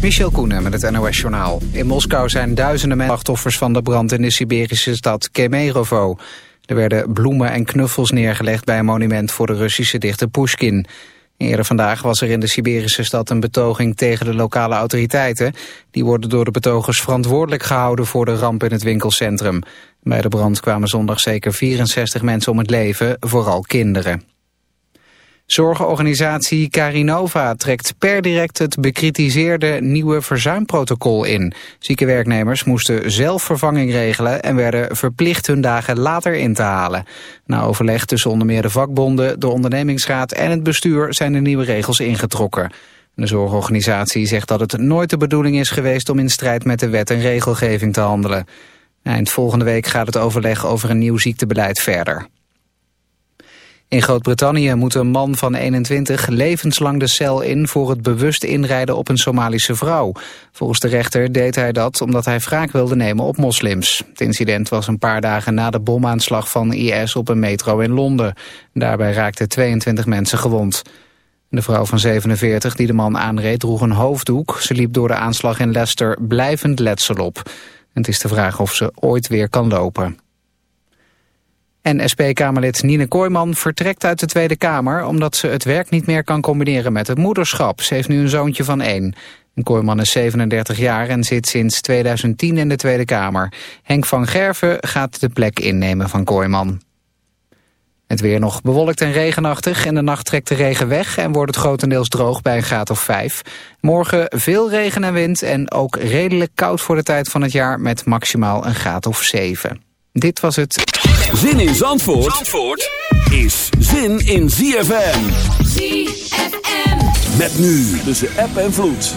Michel Koenen met het NOS-journaal. In Moskou zijn duizenden slachtoffers van de brand in de Siberische stad Kemerovo. Er werden bloemen en knuffels neergelegd bij een monument voor de Russische dichter Pushkin. Eerder vandaag was er in de Siberische stad een betoging tegen de lokale autoriteiten. Die worden door de betogers verantwoordelijk gehouden voor de ramp in het winkelcentrum. Bij de brand kwamen zondag zeker 64 mensen om het leven, vooral kinderen. Zorgorganisatie Carinova trekt per direct het bekritiseerde nieuwe verzuimprotocol in. Zieke werknemers moesten zelf vervanging regelen en werden verplicht hun dagen later in te halen. Na overleg tussen onder meer de vakbonden, de ondernemingsraad en het bestuur zijn de nieuwe regels ingetrokken. De zorgorganisatie zegt dat het nooit de bedoeling is geweest om in strijd met de wet en regelgeving te handelen. Eind volgende week gaat het overleg over een nieuw ziektebeleid verder. In Groot-Brittannië moet een man van 21 levenslang de cel in voor het bewust inrijden op een Somalische vrouw. Volgens de rechter deed hij dat omdat hij wraak wilde nemen op moslims. Het incident was een paar dagen na de bomaanslag van IS op een metro in Londen. Daarbij raakten 22 mensen gewond. De vrouw van 47 die de man aanreed droeg een hoofddoek. Ze liep door de aanslag in Leicester blijvend letsel op. Het is de vraag of ze ooit weer kan lopen. En SP-Kamerlid Nine Kooijman vertrekt uit de Tweede Kamer... omdat ze het werk niet meer kan combineren met het moederschap. Ze heeft nu een zoontje van één. Kooijman is 37 jaar en zit sinds 2010 in de Tweede Kamer. Henk van Gerven gaat de plek innemen van Kooijman. Het weer nog bewolkt en regenachtig. In de nacht trekt de regen weg en wordt het grotendeels droog bij een graad of 5. Morgen veel regen en wind en ook redelijk koud voor de tijd van het jaar... met maximaal een graad of 7. Dit was het. Zin in Zandvoort, Zandvoort is zin in ZFM. ZFM. Met nu tussen app en vloed.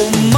Oh my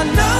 I know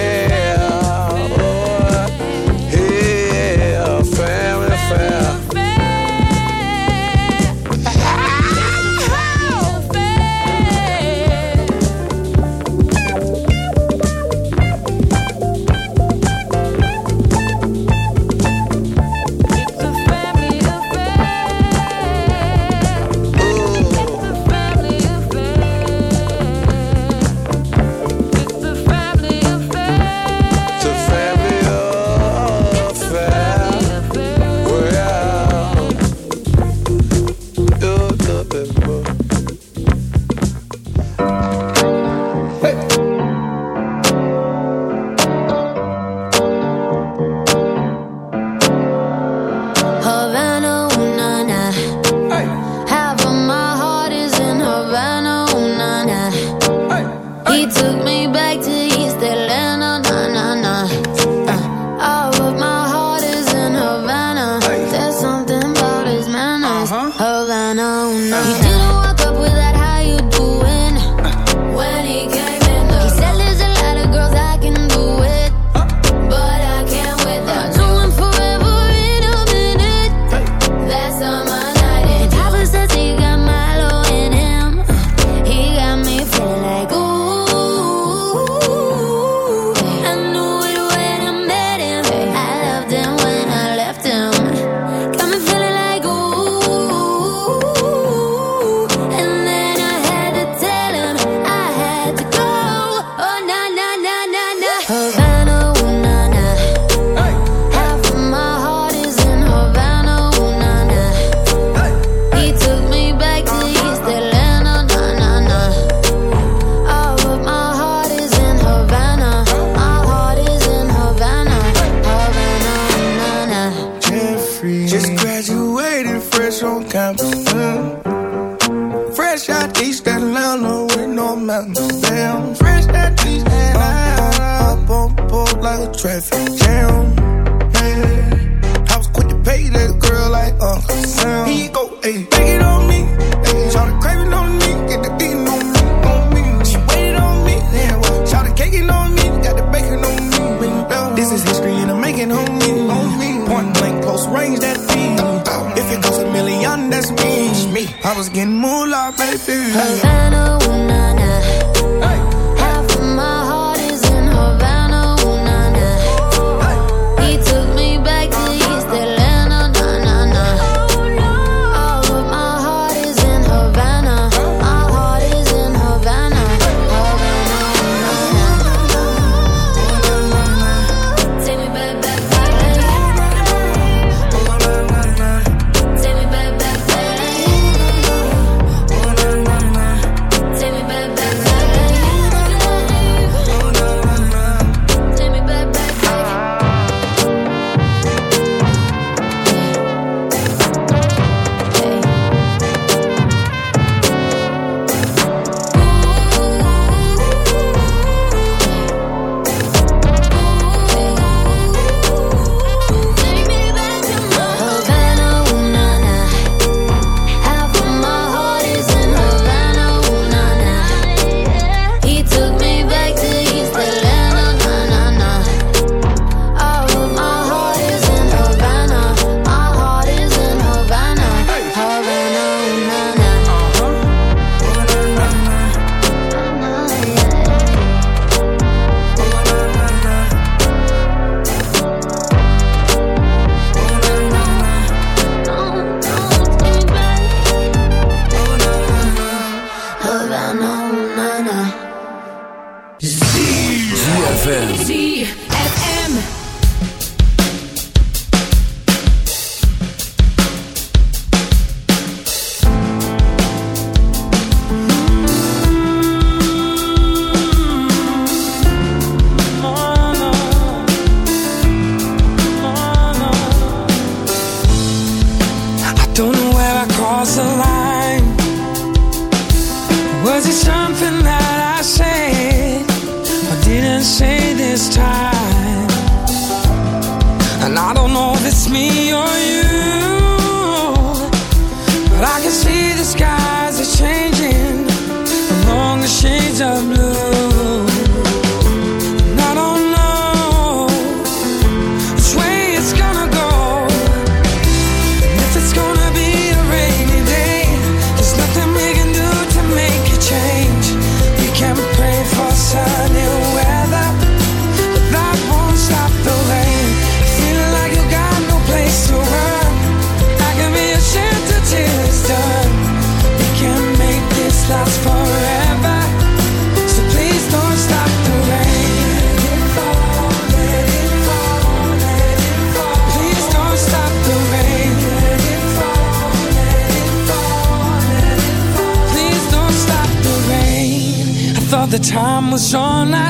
Traffic jam. Man, I was quick to pay that girl like Uncle Sam. Here you go, ayy, take it on me. Ayy, shout craving on me, get the beating on me, on me. She waited on me, then what? Shout the caking on me, got the bacon on me. This is history and I'm making on me, on me. Point blank, close range, that feed. Oh, oh. If it goes a million, that's me. I was getting moolah, baby. Havana,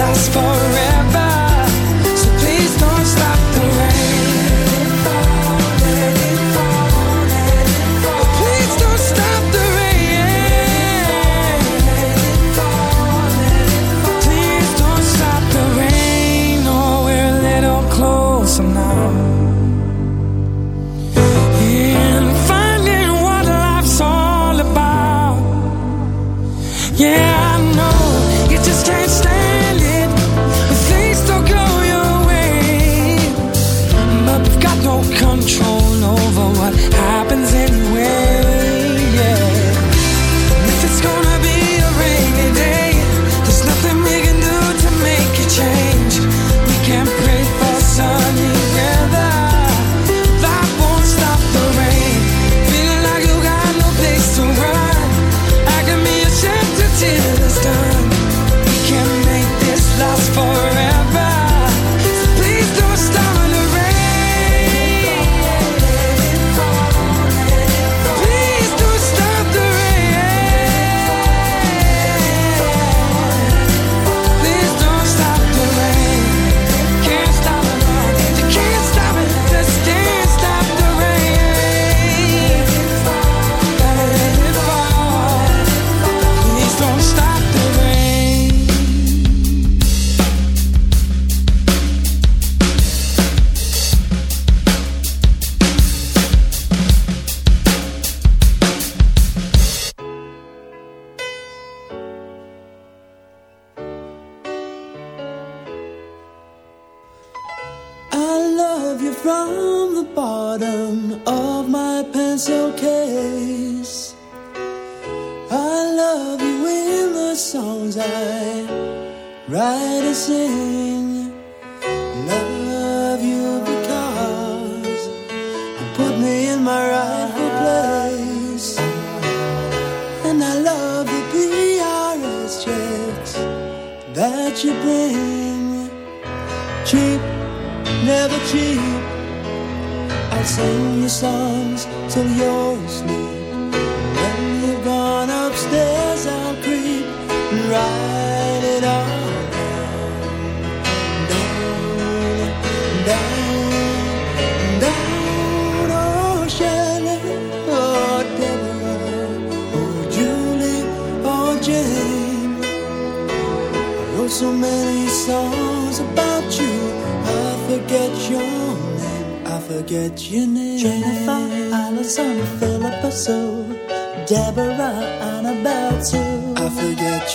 last forever.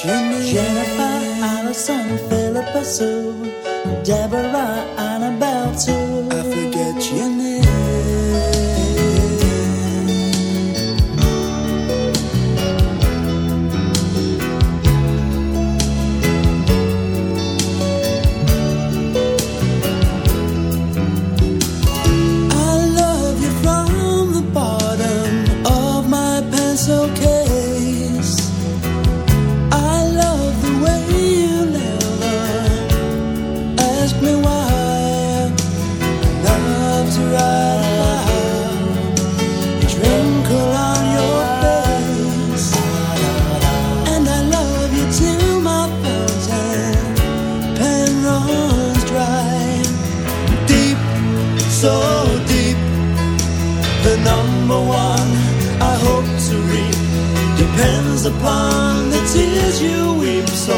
Jimmy, Jennifer, Allison, Philippa Sue, Deborah, Annabelle too. upon the tears you weep. So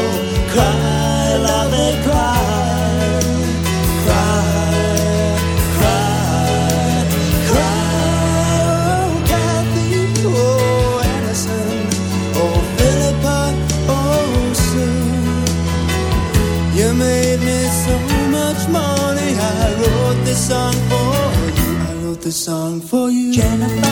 cry, love it, cry, cry, cry, cry. Oh, Kathy, oh, Edison, oh, Philippa, oh, Sue. You made me so much money. I wrote this song for you. I wrote this song for you. Jennifer.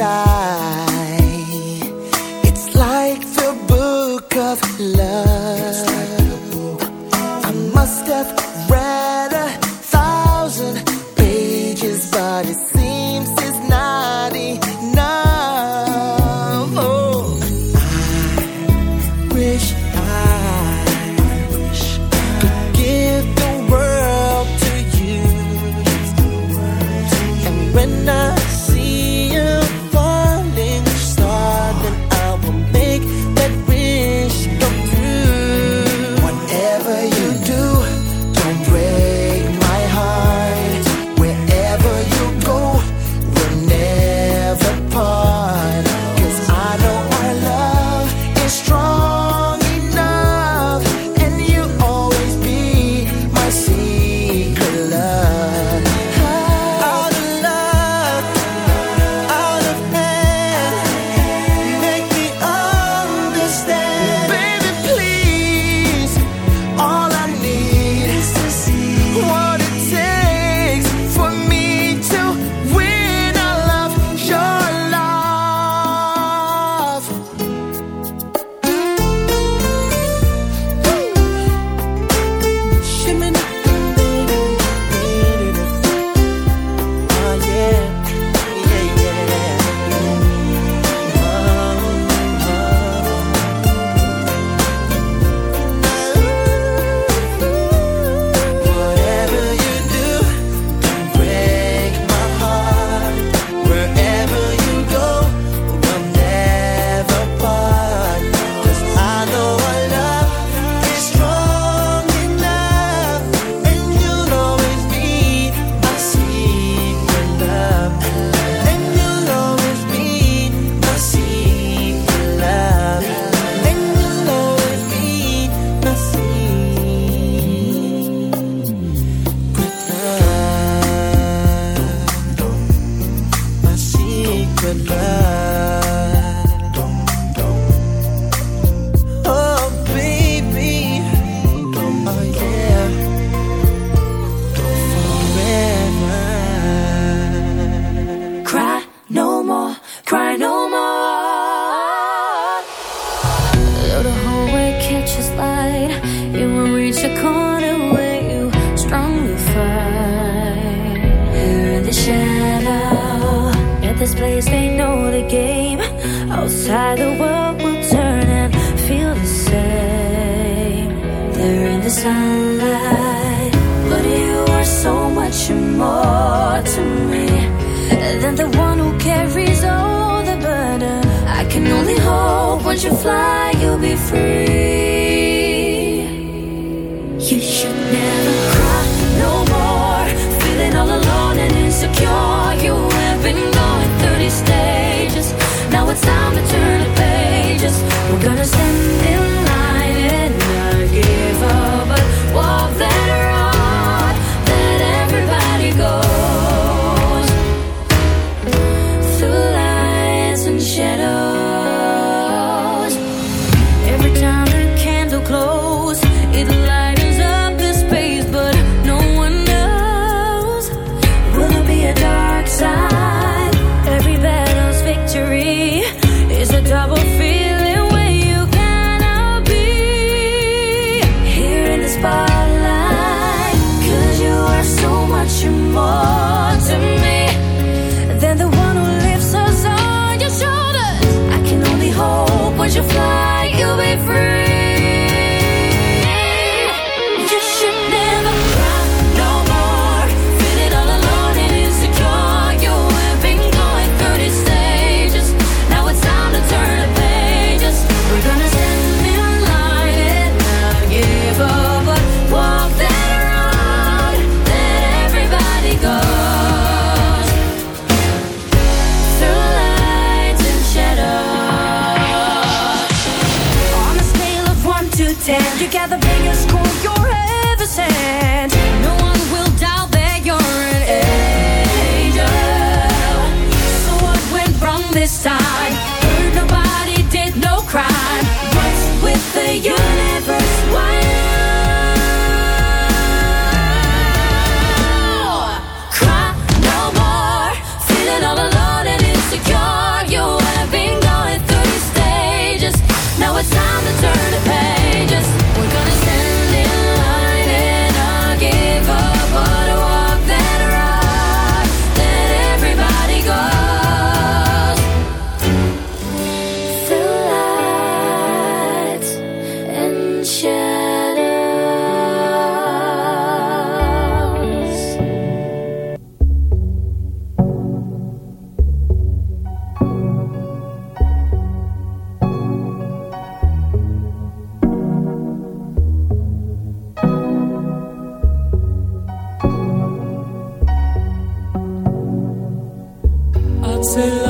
And victory is a double universe? Say love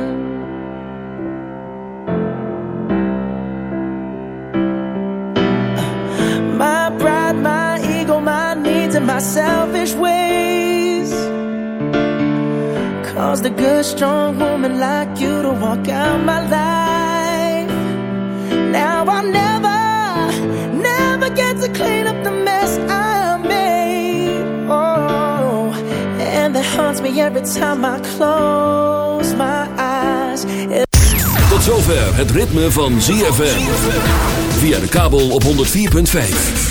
Caused a good, strong woman like you to walk out my life. Now I'll never, never get to clean up the mess I made. Oh, and that haunts me every time I close my eyes. Tot zover het ritme van ZFM. Via de kabel op 104.5.